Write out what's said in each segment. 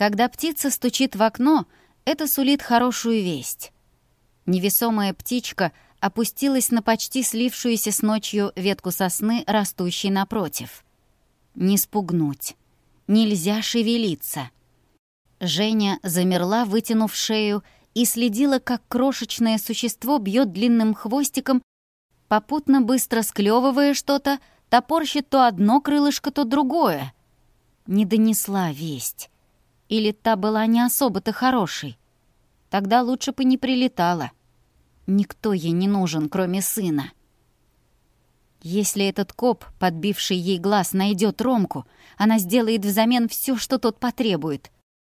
Когда птица стучит в окно, это сулит хорошую весть. Невесомая птичка опустилась на почти слившуюся с ночью ветку сосны, растущей напротив. Не спугнуть. Нельзя шевелиться. Женя замерла, вытянув шею, и следила, как крошечное существо бьет длинным хвостиком, попутно быстро склевывая что-то, топорщит то одно крылышко, то другое. Не донесла весть. Или та была не особо-то хорошей? Тогда лучше бы не прилетала. Никто ей не нужен, кроме сына. Если этот коп, подбивший ей глаз, найдет Ромку, она сделает взамен все, что тот потребует.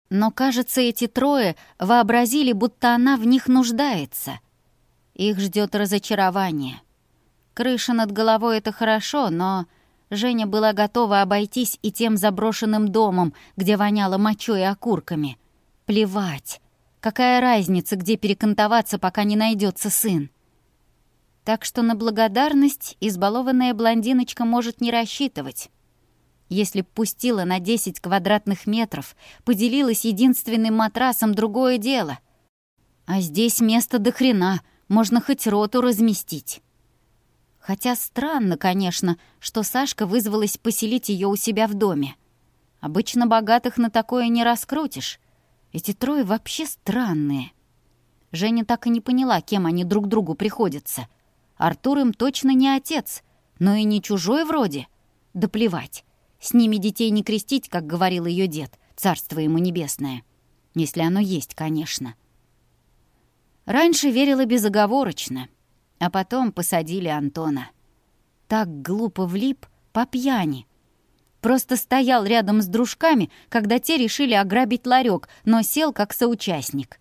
Но, кажется, эти трое вообразили, будто она в них нуждается. Их ждет разочарование. Крыша над головой — это хорошо, но Женя была готова обойтись и тем заброшенным домом, где воняло мочой и окурками. Плевать. Какая разница, где перекантоваться, пока не найдется сын? Так что на благодарность избалованная блондиночка может не рассчитывать. Если б пустила на 10 квадратных метров, поделилась единственным матрасом, другое дело. А здесь место до хрена, можно хоть роту разместить. Хотя странно, конечно, что Сашка вызвалась поселить ее у себя в доме. Обычно богатых на такое не раскрутишь. Эти трое вообще странные. Женя так и не поняла, кем они друг другу приходятся. Артур им точно не отец, но и не чужой вроде. Да плевать. С ними детей не крестить, как говорил ее дед, царство ему небесное. Если оно есть, конечно. Раньше верила безоговорочно — а потом посадили Антона. Так глупо влип по пьяни. Просто стоял рядом с дружками, когда те решили ограбить ларек, но сел как соучастник.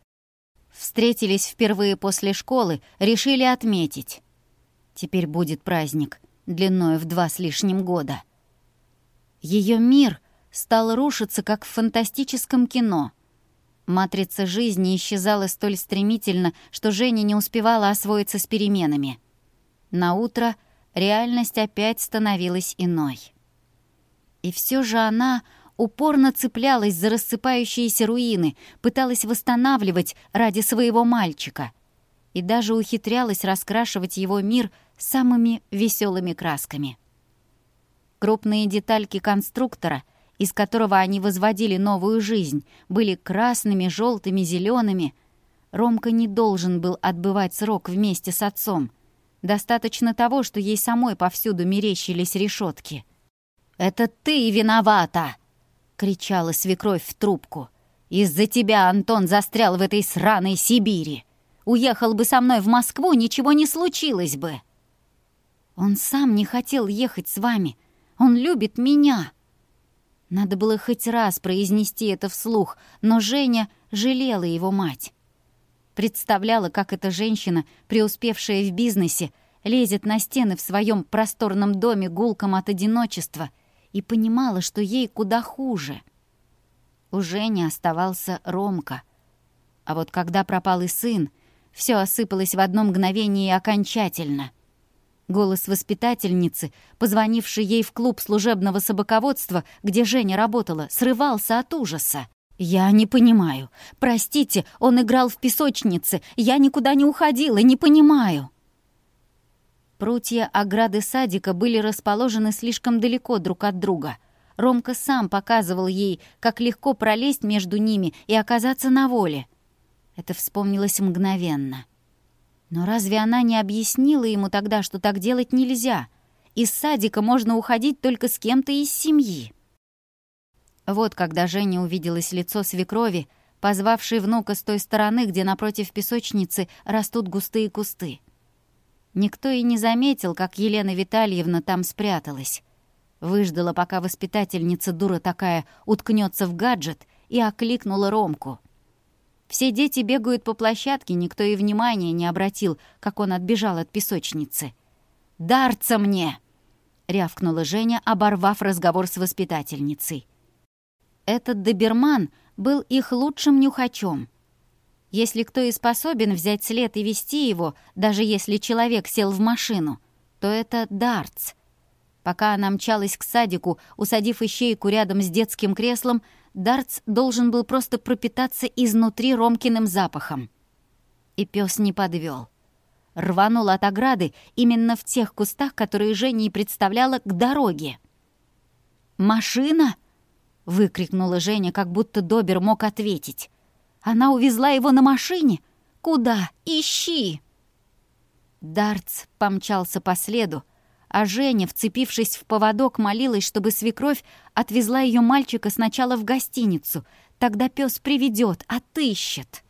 Встретились впервые после школы, решили отметить. Теперь будет праздник, длиною в два с лишним года. Ее мир стал рушиться, как в фантастическом кино — Матрица жизни исчезала столь стремительно, что Женя не успевала освоиться с переменами. На утро реальность опять становилась иной. И все же она упорно цеплялась за рассыпающиеся руины, пыталась восстанавливать ради своего мальчика и даже ухитрялась раскрашивать его мир самыми веселыми красками. Крупные детальки конструктора — из которого они возводили новую жизнь, были красными, желтыми, зелеными. Ромка не должен был отбывать срок вместе с отцом. Достаточно того, что ей самой повсюду мерещились решетки. «Это ты виновата!» — кричала свекровь в трубку. «Из-за тебя Антон застрял в этой сраной Сибири! Уехал бы со мной в Москву, ничего не случилось бы!» «Он сам не хотел ехать с вами. Он любит меня!» Надо было хоть раз произнести это вслух, но Женя жалела его мать. Представляла, как эта женщина, преуспевшая в бизнесе, лезет на стены в своем просторном доме гулком от одиночества и понимала, что ей куда хуже. У Жени оставался Ромка. А вот когда пропал и сын, все осыпалось в одно мгновение окончательно — Голос воспитательницы, позвонившей ей в клуб служебного собаководства, где Женя работала, срывался от ужаса. «Я не понимаю. Простите, он играл в песочнице. Я никуда не уходила, не понимаю». Прутья ограды садика были расположены слишком далеко друг от друга. Ромка сам показывал ей, как легко пролезть между ними и оказаться на воле. Это вспомнилось мгновенно. Но разве она не объяснила ему тогда, что так делать нельзя? Из садика можно уходить только с кем-то из семьи. Вот когда Женя увиделось лицо свекрови, позвавшей внука с той стороны, где напротив песочницы растут густые кусты. Никто и не заметил, как Елена Витальевна там спряталась. Выждала, пока воспитательница, дура такая, уткнется в гаджет и окликнула Ромку — все дети бегают по площадке, никто и внимания не обратил, как он отбежал от песочницы. «Дарца мне!» — рявкнула Женя, оборвав разговор с воспитательницей. Этот доберман был их лучшим нюхачом. Если кто и способен взять след и вести его, даже если человек сел в машину, то это Дарц. Пока она мчалась к садику, усадив ищейку рядом с детским креслом, Дартс должен был просто пропитаться изнутри Ромкиным запахом. И пес не подвел. Рванул от ограды именно в тех кустах, которые Женя и представляла к дороге. «Машина!» — выкрикнула Женя, как будто Добер мог ответить. «Она увезла его на машине? Куда? Ищи!» Дартс помчался по следу, а Женя, вцепившись в поводок, молилась, чтобы свекровь отвезла ее мальчика сначала в гостиницу. Тогда пес приведет, отыщет.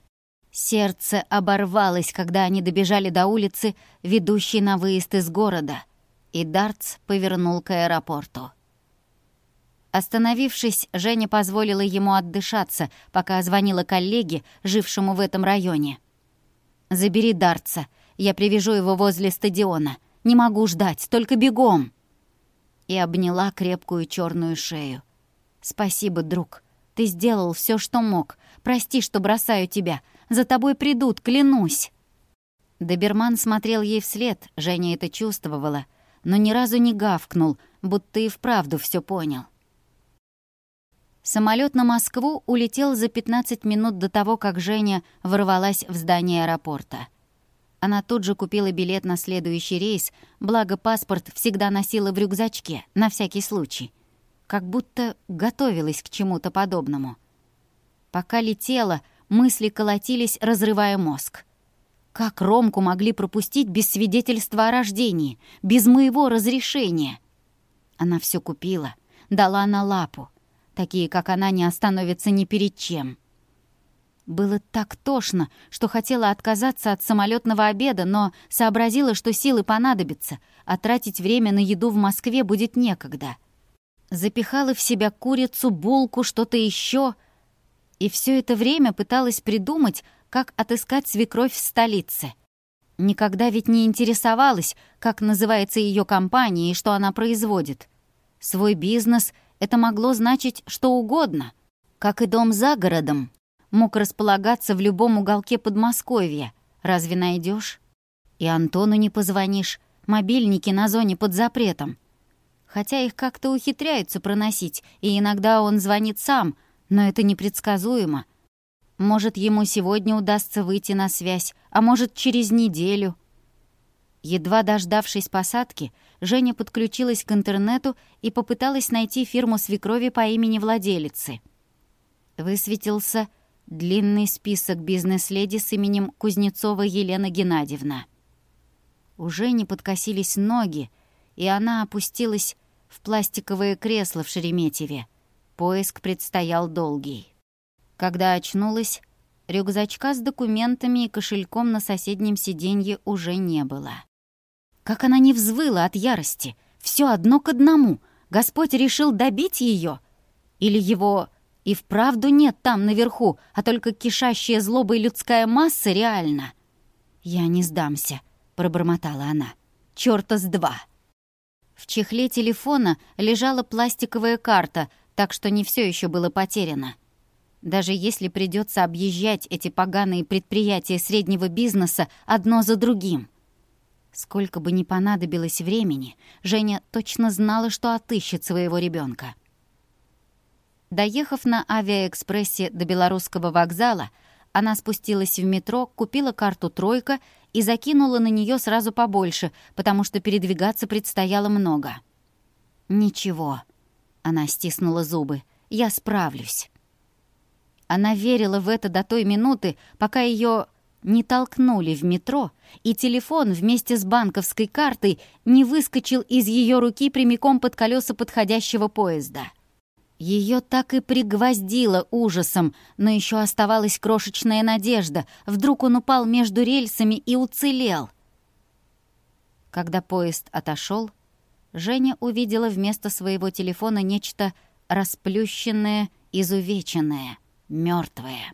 Сердце оборвалось, когда они добежали до улицы, ведущей на выезд из города, и Дартс повернул к аэропорту. Остановившись, Женя позволила ему отдышаться, пока звонила коллеге, жившему в этом районе. «Забери Дартса, я привяжу его возле стадиона», не могу ждать, только бегом!» И обняла крепкую черную шею. «Спасибо, друг. Ты сделал все, что мог. Прости, что бросаю тебя. За тобой придут, клянусь!» Доберман смотрел ей вслед, Женя это чувствовала, но ни разу не гавкнул, будто и вправду все понял. Самолет на Москву улетел за 15 минут до того, как Женя ворвалась в здание аэропорта. Она тут же купила билет на следующий рейс, благо паспорт всегда носила в рюкзачке, на всякий случай. Как будто готовилась к чему-то подобному. Пока летела, мысли колотились, разрывая мозг. Как Ромку могли пропустить без свидетельства о рождении, без моего разрешения? Она все купила, дала на лапу. Такие, как она, не остановятся ни перед чем. Было так тошно, что хотела отказаться от самолетного обеда, но сообразила, что силы понадобятся, а тратить время на еду в Москве будет некогда. Запихала в себя курицу, булку, что-то еще, И все это время пыталась придумать, как отыскать свекровь в столице. Никогда ведь не интересовалась, как называется ее компания и что она производит. Свой бизнес — это могло значить что угодно, как и дом за городом, мог располагаться в любом уголке Подмосковья. Разве найдешь? И Антону не позвонишь. Мобильники на зоне под запретом. Хотя их как-то ухитряются проносить, и иногда он звонит сам, но это непредсказуемо. Может, ему сегодня удастся выйти на связь, а может, через неделю. Едва дождавшись посадки, Женя подключилась к интернету и попыталась найти фирму свекрови по имени владелицы. Высветился длинный список бизнес-леди с именем Кузнецова Елена Геннадьевна. Уже не подкосились ноги, и она опустилась в пластиковое кресло в Шереметьеве. Поиск предстоял долгий. Когда очнулась, рюкзачка с документами и кошельком на соседнем сиденье уже не было. Как она не взвыла от ярости! Все одно к одному! Господь решил добить ее! Или его и вправду нет там наверху, а только кишащая злобой людская масса реально. «Я не сдамся», — пробормотала она. «Чёрта с два!» В чехле телефона лежала пластиковая карта, так что не все еще было потеряно. Даже если придется объезжать эти поганые предприятия среднего бизнеса одно за другим. Сколько бы ни понадобилось времени, Женя точно знала, что отыщет своего ребенка. Доехав на авиаэкспрессе до Белорусского вокзала, она спустилась в метро, купила карту «Тройка» и закинула на нее сразу побольше, потому что передвигаться предстояло много. «Ничего», — она стиснула зубы, — «я справлюсь». Она верила в это до той минуты, пока ее не толкнули в метро, и телефон вместе с банковской картой не выскочил из ее руки прямиком под колеса подходящего поезда. Ее так и пригвоздило ужасом, но еще оставалась крошечная надежда. Вдруг он упал между рельсами и уцелел. Когда поезд отошел, Женя увидела вместо своего телефона нечто расплющенное, изувеченное, мертвое.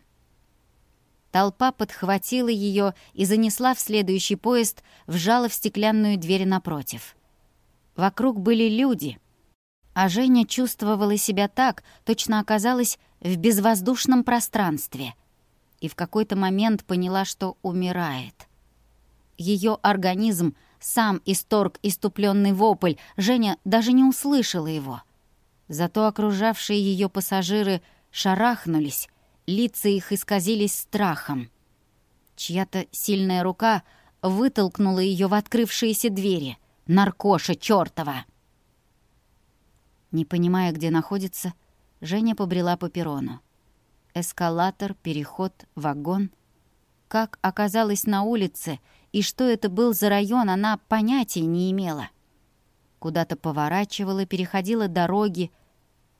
Толпа подхватила ее и занесла в следующий поезд, вжала в стеклянную дверь напротив. Вокруг были люди — а Женя чувствовала себя так, точно оказалась в безвоздушном пространстве и в какой-то момент поняла, что умирает. Ее организм сам исторг иступленный вопль, Женя даже не услышала его. Зато окружавшие ее пассажиры шарахнулись, лица их исказились страхом. Чья-то сильная рука вытолкнула ее в открывшиеся двери. «Наркоша чёртова!» Не понимая, где находится, Женя побрела по перрону. Эскалатор, переход, вагон. Как оказалась на улице и что это был за район, она понятия не имела. Куда-то поворачивала, переходила дороги,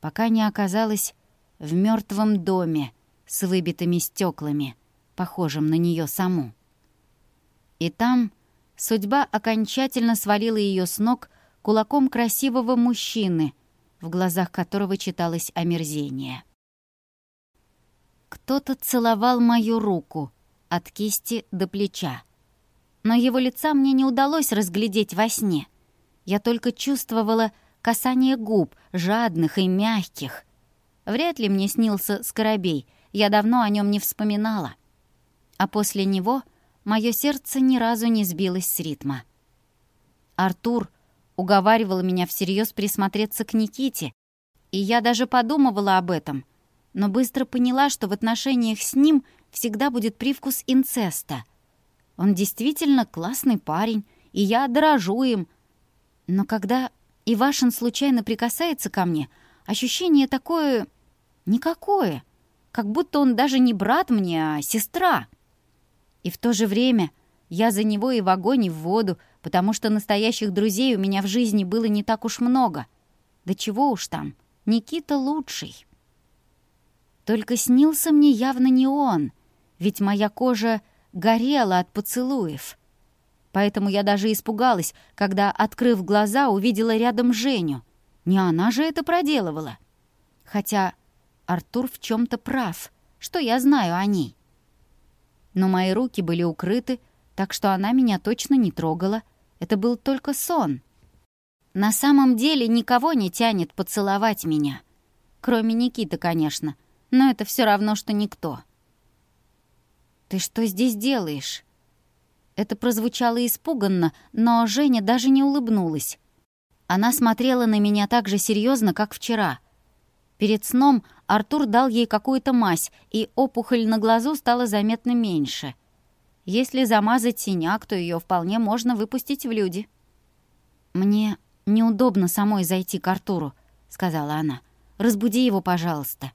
пока не оказалась в мертвом доме с выбитыми стеклами, похожим на нее саму. И там судьба окончательно свалила ее с ног кулаком красивого мужчины — в глазах которого читалось омерзение. Кто-то целовал мою руку от кисти до плеча. Но его лица мне не удалось разглядеть во сне. Я только чувствовала касание губ, жадных и мягких. Вряд ли мне снился Скоробей, я давно о нем не вспоминала. А после него мое сердце ни разу не сбилось с ритма. Артур Уговаривала меня всерьез присмотреться к Никите, и я даже подумывала об этом, но быстро поняла, что в отношениях с ним всегда будет привкус инцеста. Он действительно классный парень, и я дорожу им. Но когда Ивашин случайно прикасается ко мне, ощущение такое... никакое. Как будто он даже не брат мне, а сестра. И в то же время я за него и в огонь, и в воду, потому что настоящих друзей у меня в жизни было не так уж много. Да чего уж там, Никита лучший. Только снился мне явно не он, ведь моя кожа горела от поцелуев. Поэтому я даже испугалась, когда, открыв глаза, увидела рядом Женю. Не она же это проделывала. Хотя Артур в чем-то прав, что я знаю о ней. Но мои руки были укрыты, так что она меня точно не трогала, — это был только сон. На самом деле никого не тянет поцеловать меня. Кроме Никиты, конечно. Но это все равно, что никто. «Ты что здесь делаешь?» Это прозвучало испуганно, но Женя даже не улыбнулась. Она смотрела на меня так же серьезно, как вчера. Перед сном Артур дал ей какую-то мазь, и опухоль на глазу стала заметно меньше — если замазать синяк, то ее вполне можно выпустить в люди». «Мне неудобно самой зайти к Артуру», — сказала она. «Разбуди его, пожалуйста».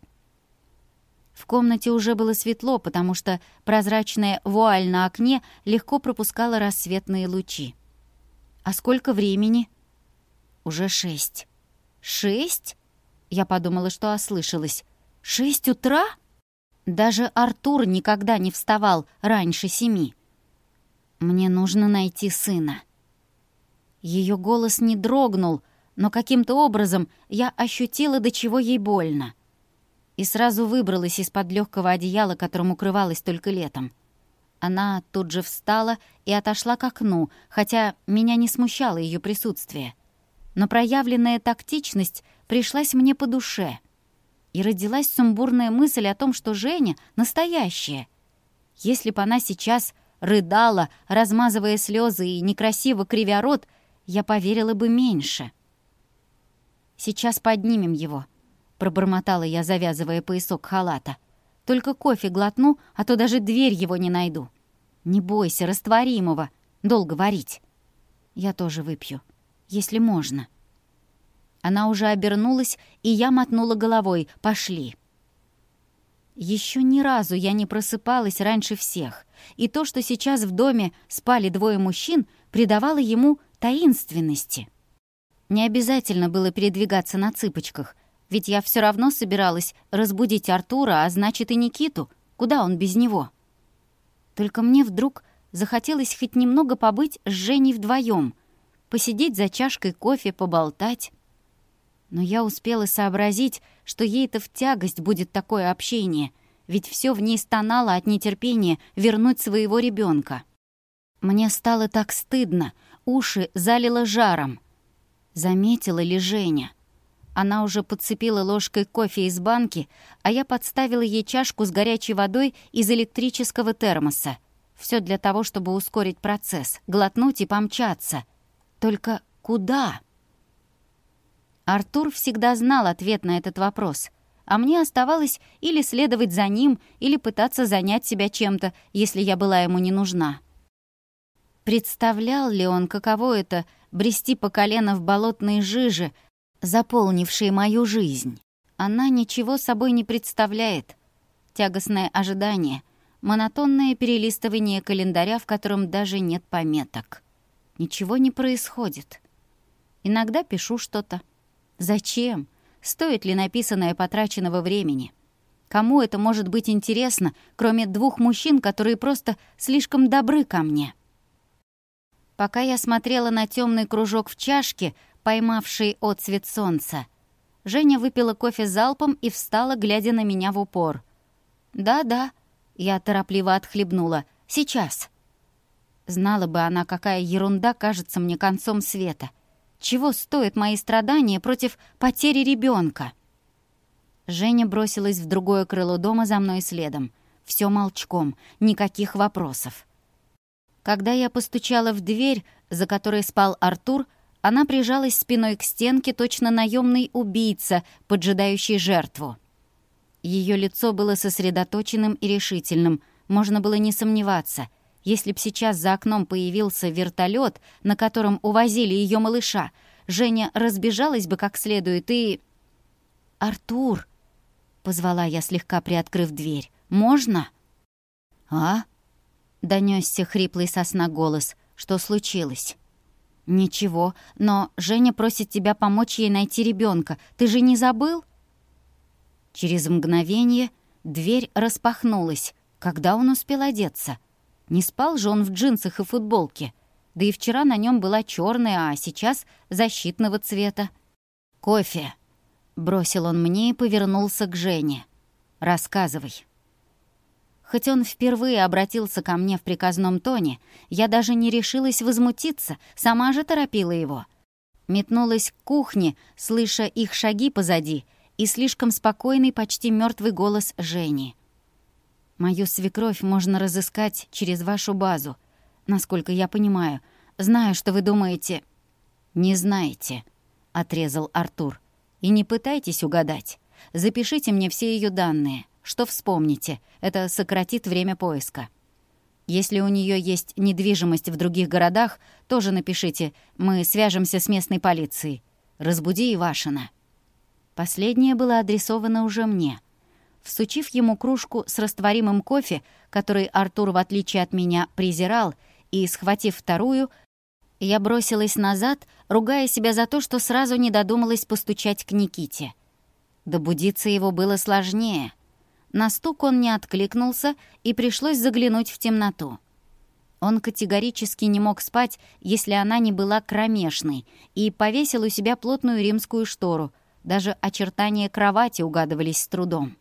В комнате уже было светло, потому что прозрачная вуаль на окне легко пропускала рассветные лучи. «А сколько времени?» «Уже шесть». «Шесть?» Я подумала, что ослышалась. «Шесть утра?» Даже Артур никогда не вставал раньше семи. «Мне нужно найти сына». Ее голос не дрогнул, но каким-то образом я ощутила, до чего ей больно. И сразу выбралась из-под легкого одеяла, которым укрывалась только летом. Она тут же встала и отошла к окну, хотя меня не смущало ее присутствие. Но проявленная тактичность пришлась мне по душе — и родилась сумбурная мысль о том, что Женя настоящая. Если бы она сейчас рыдала, размазывая слезы и некрасиво кривя рот, я поверила бы меньше. «Сейчас поднимем его», — пробормотала я, завязывая поясок халата. «Только кофе глотну, а то даже дверь его не найду». «Не бойся растворимого, долго варить». «Я тоже выпью, если можно». Она уже обернулась, и я мотнула головой. «Пошли!» Еще ни разу я не просыпалась раньше всех, и то, что сейчас в доме спали двое мужчин, придавало ему таинственности. Не обязательно было передвигаться на цыпочках, ведь я все равно собиралась разбудить Артура, а значит и Никиту. Куда он без него? Только мне вдруг захотелось хоть немного побыть с Женей вдвоем, посидеть за чашкой кофе, поболтать. Но я успела сообразить, что ей-то в тягость будет такое общение, ведь все в ней стонало от нетерпения вернуть своего ребенка. Мне стало так стыдно, уши залило жаром. Заметила ли Женя? Она уже подцепила ложкой кофе из банки, а я подставила ей чашку с горячей водой из электрического термоса. Все для того, чтобы ускорить процесс, глотнуть и помчаться. Только куда? Артур всегда знал ответ на этот вопрос. А мне оставалось или следовать за ним, или пытаться занять себя чем-то, если я была ему не нужна. Представлял ли он, каково это — брести по колено в болотной жиже, заполнившей мою жизнь? Она ничего собой не представляет. Тягостное ожидание, монотонное перелистывание календаря, в котором даже нет пометок. Ничего не происходит. Иногда пишу что-то, Зачем? Стоит ли написанное потраченного времени? Кому это может быть интересно, кроме двух мужчин, которые просто слишком добры ко мне? Пока я смотрела на темный кружок в чашке, поймавший отцвет солнца, Женя выпила кофе залпом и встала, глядя на меня в упор. «Да-да», — я торопливо отхлебнула, — «сейчас». Знала бы она, какая ерунда кажется мне концом света — чего стоят мои страдания против потери ребенка? Женя бросилась в другое крыло дома за мной следом. Все молчком, никаких вопросов. Когда я постучала в дверь, за которой спал Артур, она прижалась спиной к стенке, точно наемный убийца, поджидающий жертву. Ее лицо было сосредоточенным и решительным, можно было не сомневаться — Если б сейчас за окном появился вертолет, на котором увозили ее малыша, Женя разбежалась бы как следует и... «Артур!» — позвала я, слегка приоткрыв дверь. «Можно?» «А?» Донесся хриплый сосна голос. Что случилось? Ничего, но Женя просит тебя помочь ей найти ребенка. Ты же не забыл? Через мгновение дверь распахнулась. Когда он успел одеться? Не спал же он в джинсах и футболке. Да и вчера на нем была черная, а сейчас защитного цвета. «Кофе», — бросил он мне и повернулся к Жене. «Рассказывай». Хоть он впервые обратился ко мне в приказном тоне, я даже не решилась возмутиться, сама же торопила его. Метнулась к кухне, слыша их шаги позади, и слишком спокойный, почти мертвый голос Жени. Мою свекровь можно разыскать через вашу базу. Насколько я понимаю, знаю, что вы думаете...» «Не знаете», — отрезал Артур. «И не пытайтесь угадать. Запишите мне все ее данные. Что вспомните? Это сократит время поиска». Если у нее есть недвижимость в других городах, тоже напишите. Мы свяжемся с местной полицией. Разбуди Ивашина». Последнее было адресовано уже мне — Всучив ему кружку с растворимым кофе, который Артур, в отличие от меня, презирал, и, схватив вторую, я бросилась назад, ругая себя за то, что сразу не додумалась постучать к Никите. Добудиться его было сложнее. На стук он не откликнулся, и пришлось заглянуть в темноту. Он категорически не мог спать, если она не была кромешной, и повесил у себя плотную римскую штору. Даже очертания кровати угадывались с трудом.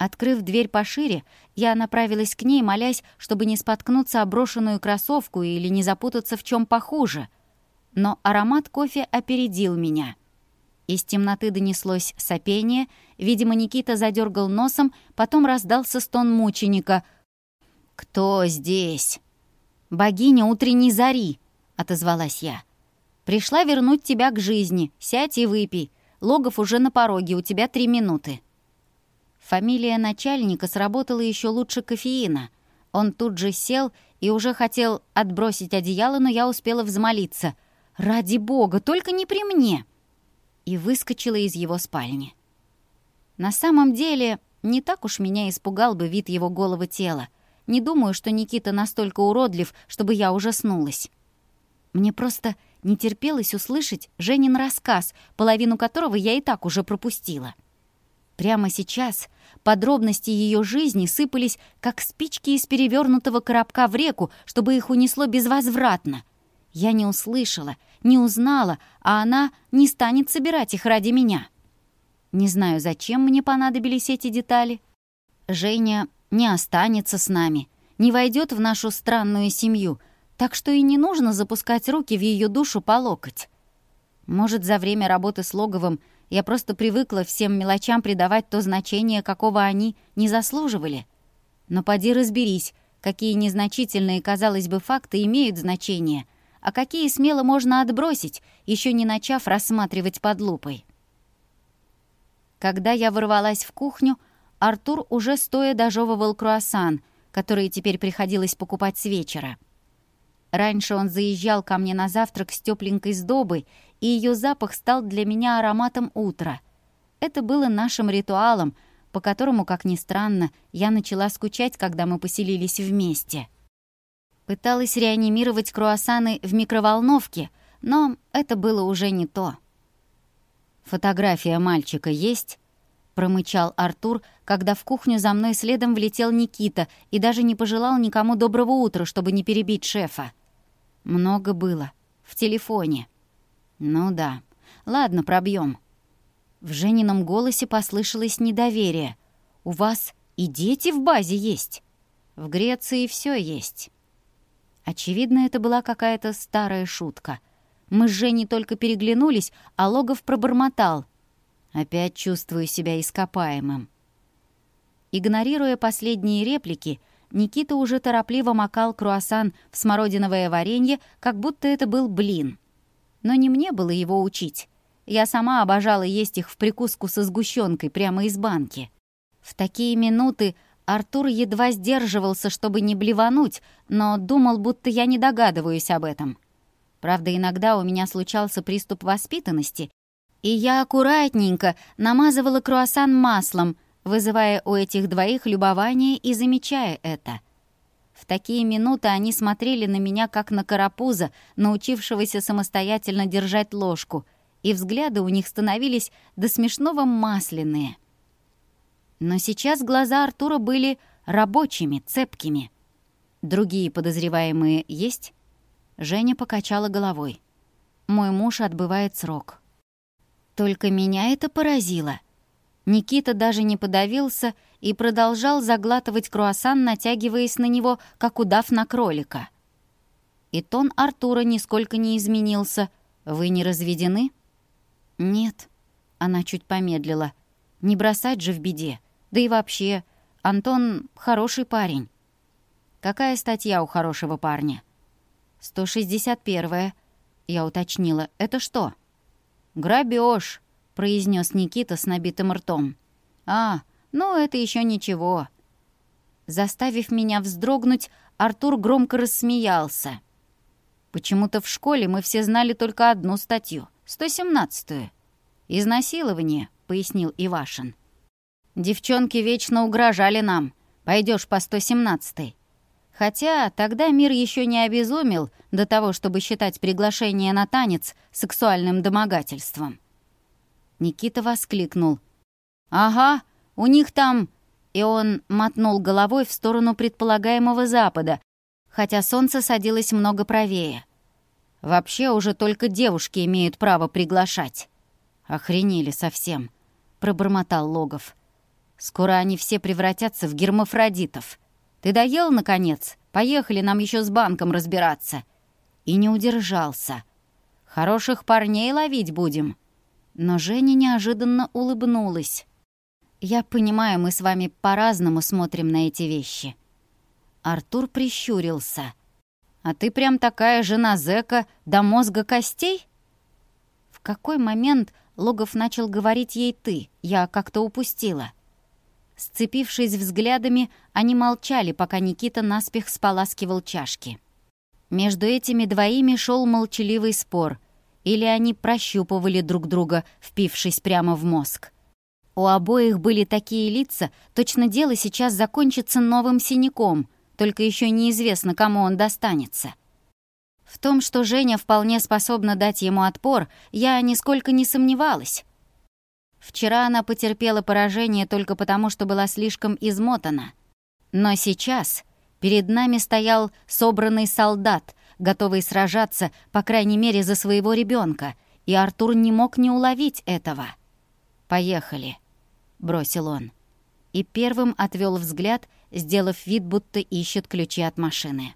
Открыв дверь пошире, я направилась к ней, молясь, чтобы не споткнуться о брошенную кроссовку или не запутаться в чем похуже. Но аромат кофе опередил меня. Из темноты донеслось сопение, видимо, Никита задергал носом, потом раздался стон мученика. «Кто здесь?» «Богиня утренней зари», — отозвалась я. «Пришла вернуть тебя к жизни. Сядь и выпей. Логов уже на пороге, у тебя три минуты». Фамилия начальника сработала еще лучше кофеина. Он тут же сел и уже хотел отбросить одеяло, но я успела взмолиться. «Ради бога, только не при мне!» И выскочила из его спальни. На самом деле, не так уж меня испугал бы вид его голого тела. Не думаю, что Никита настолько уродлив, чтобы я ужаснулась. Мне просто не терпелось услышать Женин рассказ, половину которого я и так уже пропустила. Прямо сейчас подробности ее жизни сыпались, как спички из перевернутого коробка в реку, чтобы их унесло безвозвратно. Я не услышала, не узнала, а она не станет собирать их ради меня. Не знаю, зачем мне понадобились эти детали. Женя не останется с нами, не войдет в нашу странную семью, так что и не нужно запускать руки в ее душу по локоть. Может, за время работы с Логовым я просто привыкла всем мелочам придавать то значение, какого они не заслуживали. Но поди разберись, какие незначительные, казалось бы, факты имеют значение, а какие смело можно отбросить, еще не начав рассматривать под лупой. Когда я ворвалась в кухню, Артур уже стоя дожевывал круассан, который теперь приходилось покупать с вечера. Раньше он заезжал ко мне на завтрак с тепленькой сдобой и ее запах стал для меня ароматом утра. Это было нашим ритуалом, по которому, как ни странно, я начала скучать, когда мы поселились вместе. Пыталась реанимировать круассаны в микроволновке, но это было уже не то. «Фотография мальчика есть?» — промычал Артур, когда в кухню за мной следом влетел Никита и даже не пожелал никому доброго утра, чтобы не перебить шефа. Много было. В телефоне. «Ну да. Ладно, пробьем. В Женином голосе послышалось недоверие. «У вас и дети в базе есть?» «В Греции все есть». Очевидно, это была какая-то старая шутка. Мы с Женей только переглянулись, а Логов пробормотал. «Опять чувствую себя ископаемым». Игнорируя последние реплики, Никита уже торопливо макал круассан в смородиновое варенье, как будто это был блин — но не мне было его учить. Я сама обожала есть их в прикуску со сгущенкой прямо из банки. В такие минуты Артур едва сдерживался, чтобы не блевануть, но думал, будто я не догадываюсь об этом. Правда, иногда у меня случался приступ воспитанности, и я аккуратненько намазывала круассан маслом, вызывая у этих двоих любование и замечая это — В такие минуты они смотрели на меня, как на карапуза, научившегося самостоятельно держать ложку, и взгляды у них становились до смешного масляные. Но сейчас глаза Артура были рабочими, цепкими. Другие подозреваемые есть? Женя покачала головой. Мой муж отбывает срок. Только меня это поразило — Никита даже не подавился и продолжал заглатывать круассан, натягиваясь на него, как удав на кролика. И тон Артура нисколько не изменился. «Вы не разведены?» «Нет», — она чуть помедлила. «Не бросать же в беде. Да и вообще, Антон — хороший парень». «Какая статья у хорошего парня?» «161-я», — я уточнила. «Это что?» «Грабеж», — произнес Никита с набитым ртом. «А, но это еще ничего. Заставив меня вздрогнуть, Артур громко рассмеялся. Почему-то в школе мы все знали только одну статью, 117-ю. «Изнасилование», — пояснил Ивашин. «Девчонки вечно угрожали нам. Пойдешь по 117-й». Хотя тогда мир еще не обезумел до того, чтобы считать приглашение на танец сексуальным домогательством. Никита воскликнул. «Ага, у них там...» И он мотнул головой в сторону предполагаемого запада, хотя солнце садилось много правее. «Вообще уже только девушки имеют право приглашать». «Охренели совсем», — пробормотал Логов. «Скоро они все превратятся в гермафродитов. Ты доел, наконец? Поехали, нам еще с банком разбираться». И не удержался. «Хороших парней ловить будем». Но Женя неожиданно улыбнулась. Я понимаю, мы с вами по-разному смотрим на эти вещи. Артур прищурился. А ты прям такая жена зэка до мозга костей? В какой момент Логов начал говорить ей «ты», я как-то упустила. Сцепившись взглядами, они молчали, пока Никита наспех споласкивал чашки. Между этими двоими шел молчаливый спор. Или они прощупывали друг друга, впившись прямо в мозг. У обоих были такие лица, точно дело сейчас закончится новым синяком, только еще неизвестно, кому он достанется. В том, что Женя вполне способна дать ему отпор, я нисколько не сомневалась. Вчера она потерпела поражение только потому, что была слишком измотана. Но сейчас перед нами стоял собранный солдат, готовый сражаться, по крайней мере, за своего ребенка, и Артур не мог не уловить этого — «Поехали», — бросил он. И первым отвел взгляд, сделав вид, будто ищет ключи от машины.